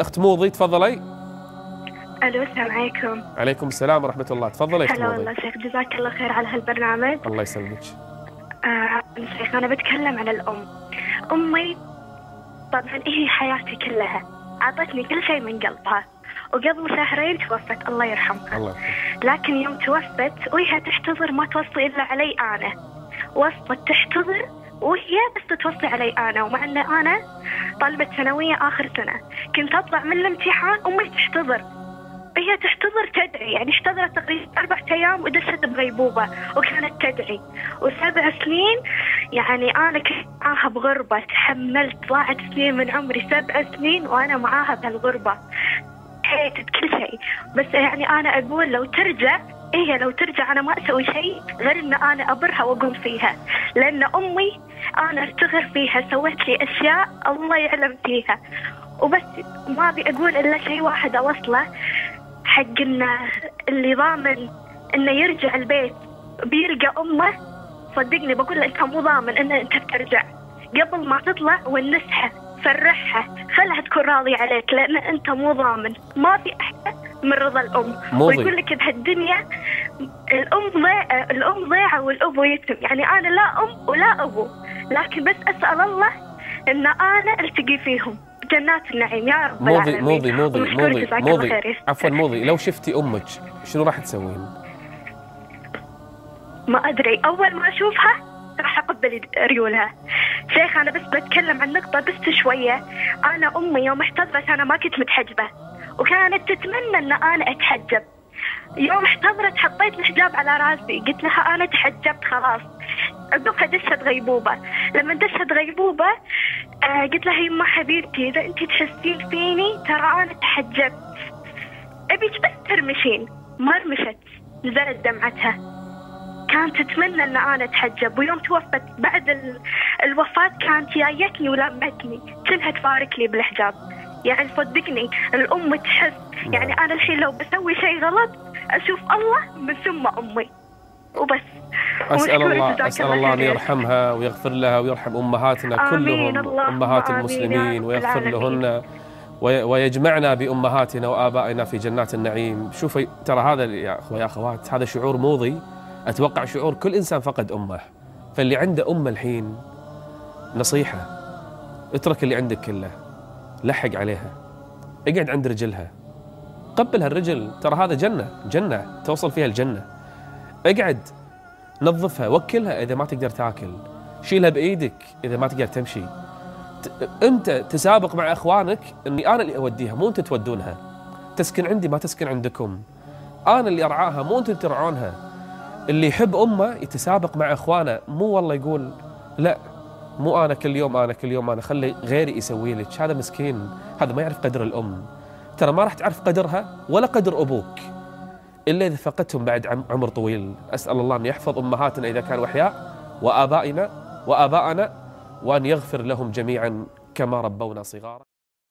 أخت موضي تفضلي. ألو السلام عليكم. عليكم السلام ورحمة الله. تفضلي هلا والله شيخ جزاك الله خير على هالبرنامج. الله يسلمك. آه شيخ أنا بتكلم عن الأم. أمي طبعا هي حياتي كلها. أعطتني كل شيء من قلبها. وقبل شهرين توفت الله يرحمها. الله يرحمه لكن يوم توفت وهي تحتضر ما توصي إلا علي أنا. وصلت تحتضر وهي بس توصي علي أنا. ومع إن أنا طالبة ثانوية آخر سنة. كنت أطلع من الامتحان أمي تحتضر. هي تحتضر تدعي يعني احتضرت تقريبا أربعة أيام ودشت بغيبوبة وكانت تدعي. وسبع سنين يعني أنا كنت معاها بغربة تحملت ضاعت سنين من عمري سبع سنين وأنا معاها بهالغربة. حيت كل شيء. بس يعني أنا أقول لو ترجع هي لو ترجع أنا ما أسوي شيء غير إن أنا أبرها وأقوم فيها. لأن أمي أنا أرتغر فيها سوت لي أشياء الله يعلم فيها. وبس ما أبي أقول إلا شيء واحد أوصله حق إنه اللي ضامن إنه يرجع البيت بيلقى أمه صدقني بقول له أنت مو ضامن إن أنت بترجع. قبل ما تطلع ونسها فرحها خلها تكون راضية عليك لأن أنت مو ضامن. ما في أحد من رضا الأم. موضي. ويقول لك بهالدنيا الأم ضيعة الأم ضيعة والأبو يتم. يعني أنا لا أم ولا أبو. لكن بس أسأل الله إن أنا ألتقي فيهم. جنات النعيم. يا رب موضي العالمين. موضي موضي موضي موضي. عفوا موضي. لو شفتي أمك شنو راح تسوين؟ ما أدري. أول ما أشوفها راح أقبل ريولها. شيخ أنا بس بتكلم عن نقطة بس شوية. أنا أمي يوم احتضرت أنا ما كنت متحجبة. وكانت تتمنى إن أنا أتحجب. يوم احتضرت حطيت الحجاب على راسي. قلت لها أنا تحجبت خلاص. عقبها دشت غيبوبة. لما دشت غيبوبة آه قلت لها يما حبيبتي إذا أنت تحسين فيني ترى أنا تحجبت. ابيك بس ترمشين. ما رمشت نزلت دمعتها. كانت تتمنى إن أنا أتحجب. ويوم توفت بعد ال... الوفاة كانت جايتني ولمتني. كلها تبارك لي بالحجاب. يعني صدقني الأم تحس. يعني أنا الحين لو بسوي شيء غلط أشوف الله من ثم أمي. وبس. أسأل ومشكور الله أسأل الله أن خير. يرحمها ويغفر لها ويرحم أمهاتنا آمين كلهم آمين يا المسلمين ويغفر. لهن وي- ويجمعنا بأمهاتنا وآبائنا في جنات النعيم. شوفي ترى هذا يا اخوه يا أخوات هذا شعور موضي. أتوقع شعور كل إنسان فقد أمه. فاللي عنده أم الحين نصيحة. اترك اللي عندك كله. لحق عليها. اقعد عند رجلها. قبل هالرجل ترى هذا جنة جنة توصل فيها الجنة. اقعد نظفها وكلها إذا ما تقدر تاكل. شيلها بإيدك إذا ما تقدر تمشي. ت- أنت تسابق مع إخوانك إني أنا اللي أوديها مو انت تودونها. تسكن عندي ما تسكن عندكم. أنا اللي أرعاها مو أنتم ترعونها. اللي يحب أمه يتسابق مع إخوانه مو والله يقول لا. مو أنا كل يوم أنا كل يوم أنا خلي غيري يسوي لك هذا مسكين هذا ما يعرف قدر الأم. ترى ما راح تعرف قدرها ولا قدر أبوك. إلا إذا فقدتهم بعد عم- عمر طويل. أسأل الله أن يحفظ أمهاتنا إذا كانوا أحياء وآبائنا وآباءنا وأن يغفر لهم جميعا كما ربونا صغارا.